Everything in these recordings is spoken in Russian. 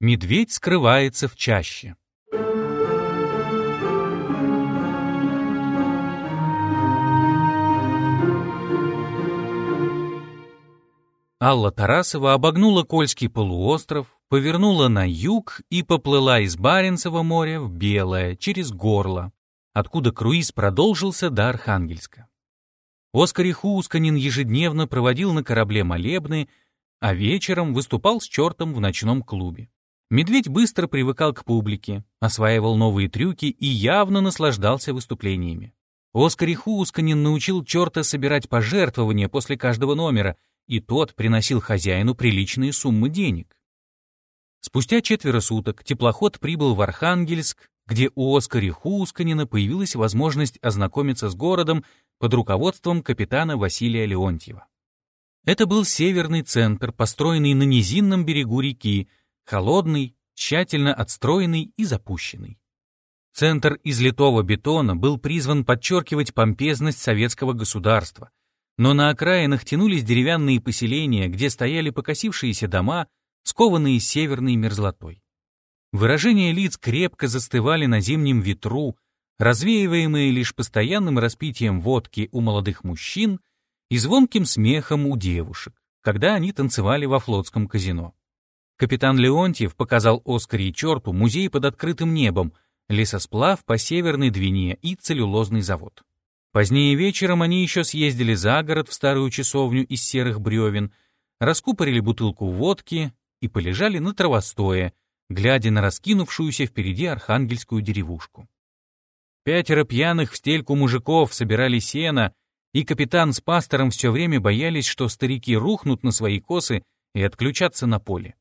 Медведь скрывается в чаще. Алла Тарасова обогнула Кольский полуостров, повернула на юг и поплыла из Баренцева моря в Белое, через горло, откуда круиз продолжился до Архангельска. Оскар Ихусканин ежедневно проводил на корабле молебны, а вечером выступал с чертом в ночном клубе. Медведь быстро привыкал к публике, осваивал новые трюки и явно наслаждался выступлениями. Оскар Ихусканин научил черта собирать пожертвования после каждого номера — и тот приносил хозяину приличные суммы денег. Спустя четверо суток теплоход прибыл в Архангельск, где у Оскари Хусканина появилась возможность ознакомиться с городом под руководством капитана Василия Леонтьева. Это был северный центр, построенный на низинном берегу реки, холодный, тщательно отстроенный и запущенный. Центр из литого бетона был призван подчеркивать помпезность советского государства, но на окраинах тянулись деревянные поселения, где стояли покосившиеся дома, скованные северной мерзлотой. Выражения лиц крепко застывали на зимнем ветру, развеиваемые лишь постоянным распитием водки у молодых мужчин и звонким смехом у девушек, когда они танцевали во флотском казино. Капитан Леонтьев показал Оскаре и Черту музей под открытым небом, лесосплав по Северной Двине и целлюлозный завод. Позднее вечером они еще съездили за город в старую часовню из серых бревен, раскупорили бутылку водки и полежали на травостое, глядя на раскинувшуюся впереди архангельскую деревушку. Пятеро пьяных в стельку мужиков собирали сено, и капитан с пастором все время боялись, что старики рухнут на свои косы и отключатся на поле.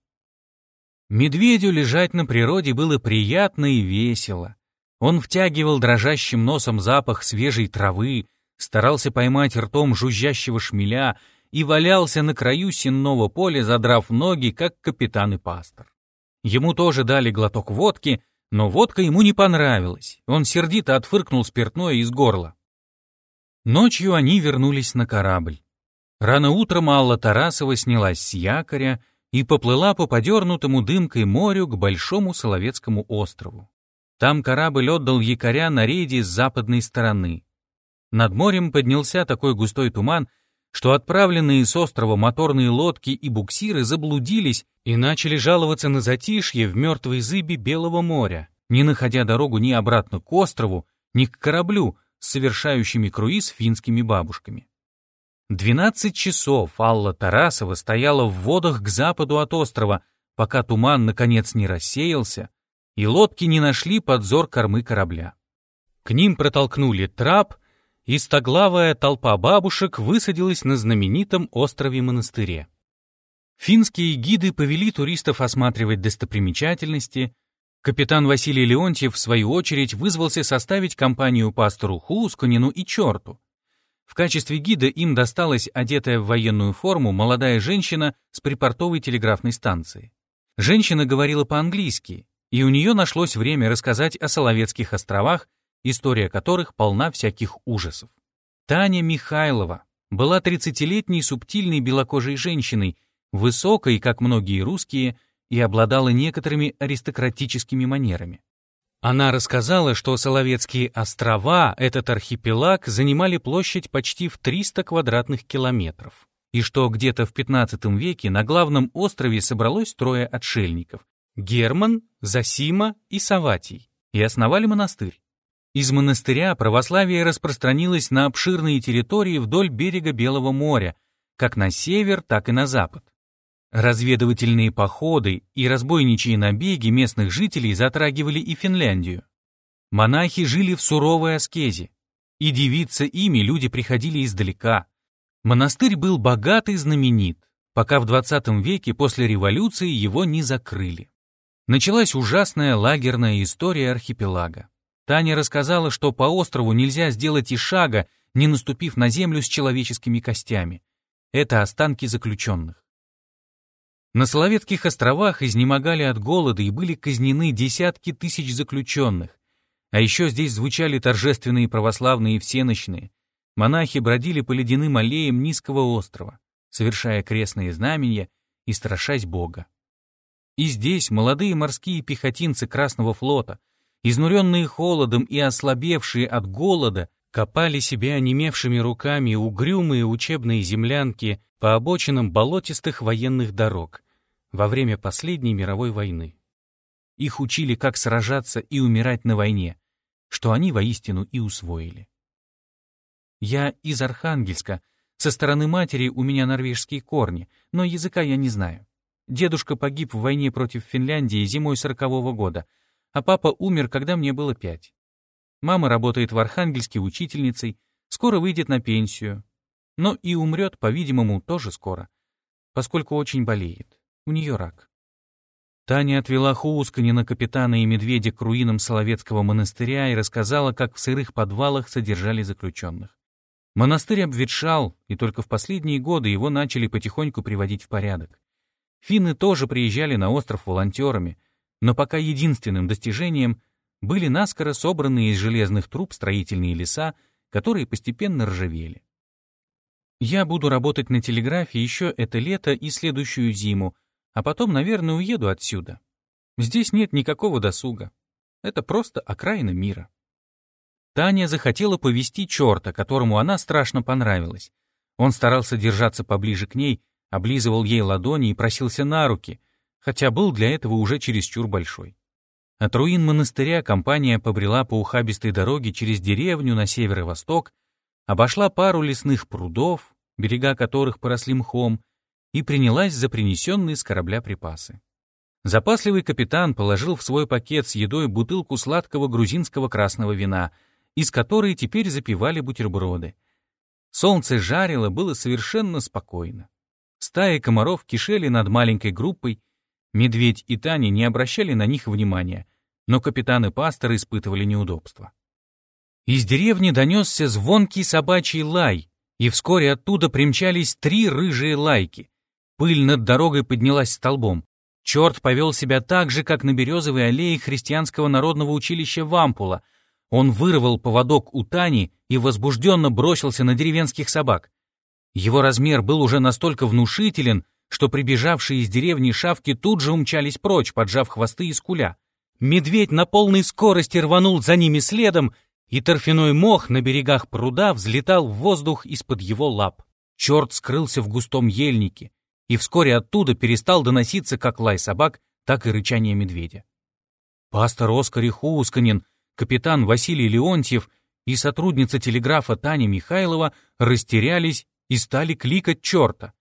Медведю лежать на природе было приятно и весело. Он втягивал дрожащим носом запах свежей травы, старался поймать ртом жужжащего шмеля и валялся на краю сенного поля, задрав ноги, как капитан и пастор. Ему тоже дали глоток водки, но водка ему не понравилась. Он сердито отфыркнул спиртное из горла. Ночью они вернулись на корабль. Рано утром Алла Тарасова снялась с якоря и поплыла по подернутому дымкой морю к Большому Соловецкому острову. Там корабль отдал якоря на рейде с западной стороны. Над морем поднялся такой густой туман, что отправленные с острова моторные лодки и буксиры заблудились и начали жаловаться на затишье в мертвой зыбе Белого моря, не находя дорогу ни обратно к острову, ни к кораблю с совершающими круиз финскими бабушками. Двенадцать часов Алла Тарасова стояла в водах к западу от острова, пока туман наконец не рассеялся, и лодки не нашли подзор кормы корабля. К ним протолкнули трап, и стоглавая толпа бабушек высадилась на знаменитом острове-монастыре. Финские гиды повели туристов осматривать достопримечательности, капитан Василий Леонтьев, в свою очередь, вызвался составить компанию пастору Хускунину и Черту. В качестве гида им досталась одетая в военную форму молодая женщина с припортовой телеграфной станции. Женщина говорила по-английски, и у нее нашлось время рассказать о Соловецких островах, история которых полна всяких ужасов. Таня Михайлова была 30-летней субтильной белокожей женщиной, высокой, как многие русские, и обладала некоторыми аристократическими манерами. Она рассказала, что Соловецкие острова, этот архипелаг, занимали площадь почти в 300 квадратных километров, и что где-то в 15 веке на главном острове собралось трое отшельников, Герман, Засима и Саватий, и основали монастырь. Из монастыря православие распространилось на обширные территории вдоль берега Белого моря, как на север, так и на запад. Разведывательные походы и разбойничьи набеги местных жителей затрагивали и Финляндию. Монахи жили в суровой аскезе, и дивиться ими люди приходили издалека. Монастырь был богат и знаменит, пока в 20 веке после революции его не закрыли. Началась ужасная лагерная история архипелага. Таня рассказала, что по острову нельзя сделать и шага, не наступив на землю с человеческими костями. Это останки заключенных. На Соловецких островах изнемогали от голода и были казнены десятки тысяч заключенных. А еще здесь звучали торжественные православные всеночные. Монахи бродили по ледяным аллеям низкого острова, совершая крестные знамения и страшась Бога. И здесь молодые морские пехотинцы Красного флота, изнуренные холодом и ослабевшие от голода, копали себе онемевшими руками угрюмые учебные землянки по обочинам болотистых военных дорог во время последней мировой войны. Их учили, как сражаться и умирать на войне, что они воистину и усвоили. Я из Архангельска, со стороны матери у меня норвежские корни, но языка я не знаю. Дедушка погиб в войне против Финляндии зимой сорокового года, а папа умер, когда мне было пять. Мама работает в Архангельске учительницей, скоро выйдет на пенсию. Но и умрет, по-видимому, тоже скоро, поскольку очень болеет. У нее рак. Таня отвела Хуусканина, капитана и медведя к руинам Соловецкого монастыря и рассказала, как в сырых подвалах содержали заключенных. Монастырь обветшал, и только в последние годы его начали потихоньку приводить в порядок. Финны тоже приезжали на остров волонтерами, но пока единственным достижением были наскоро собранные из железных труб строительные леса, которые постепенно ржавели. Я буду работать на телеграфе еще это лето и следующую зиму, а потом, наверное, уеду отсюда. Здесь нет никакого досуга. Это просто окраина мира. Таня захотела повести черта, которому она страшно понравилась. Он старался держаться поближе к ней, облизывал ей ладони и просился на руки, хотя был для этого уже чересчур большой. От руин монастыря компания побрела по ухабистой дороге через деревню на северо-восток, обошла пару лесных прудов, берега которых поросли мхом, и принялась за принесенные с корабля припасы. Запасливый капитан положил в свой пакет с едой бутылку сладкого грузинского красного вина, из которой теперь запивали бутерброды. Солнце жарило, было совершенно спокойно. Стаи комаров кишели над маленькой группой, Медведь и Таня не обращали на них внимания, но капитан и пастор испытывали неудобства. Из деревни донесся звонкий собачий лай, и вскоре оттуда примчались три рыжие лайки. Пыль над дорогой поднялась столбом. Черт повел себя так же, как на березовой аллее христианского народного училища Вампула. Он вырвал поводок у Тани и возбужденно бросился на деревенских собак. Его размер был уже настолько внушителен, что прибежавшие из деревни шавки тут же умчались прочь, поджав хвосты и скуля. Медведь на полной скорости рванул за ними следом, и торфяной мох на берегах пруда взлетал в воздух из-под его лап. Черт скрылся в густом ельнике, и вскоре оттуда перестал доноситься как лай собак, так и рычание медведя. Пастор Оскар Хусканин, капитан Василий Леонтьев и сотрудница телеграфа Таня Михайлова растерялись и стали кликать черта.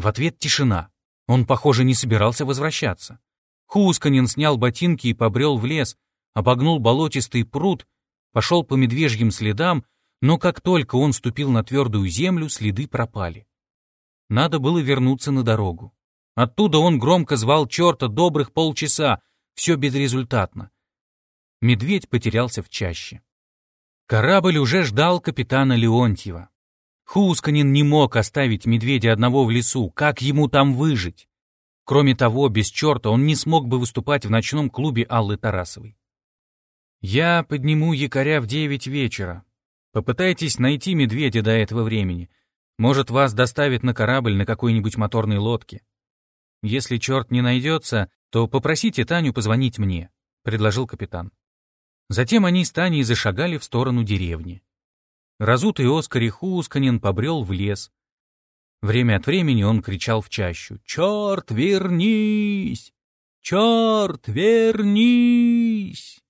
В ответ тишина. Он, похоже, не собирался возвращаться. Хусканин снял ботинки и побрел в лес, обогнул болотистый пруд, пошел по медвежьим следам, но как только он ступил на твердую землю, следы пропали. Надо было вернуться на дорогу. Оттуда он громко звал черта добрых полчаса, все безрезультатно. Медведь потерялся в чаще. Корабль уже ждал капитана Леонтьева. Хусканин не мог оставить медведя одного в лесу, как ему там выжить? Кроме того, без черта он не смог бы выступать в ночном клубе Аллы Тарасовой. «Я подниму якоря в девять вечера. Попытайтесь найти медведя до этого времени. Может, вас доставят на корабль на какой-нибудь моторной лодке. Если черт не найдется, то попросите Таню позвонить мне», — предложил капитан. Затем они с Таней зашагали в сторону деревни. Разутый Оскар Хусканин побрел в лес. Время от времени он кричал в чащу «Черт, вернись! Черт, вернись!»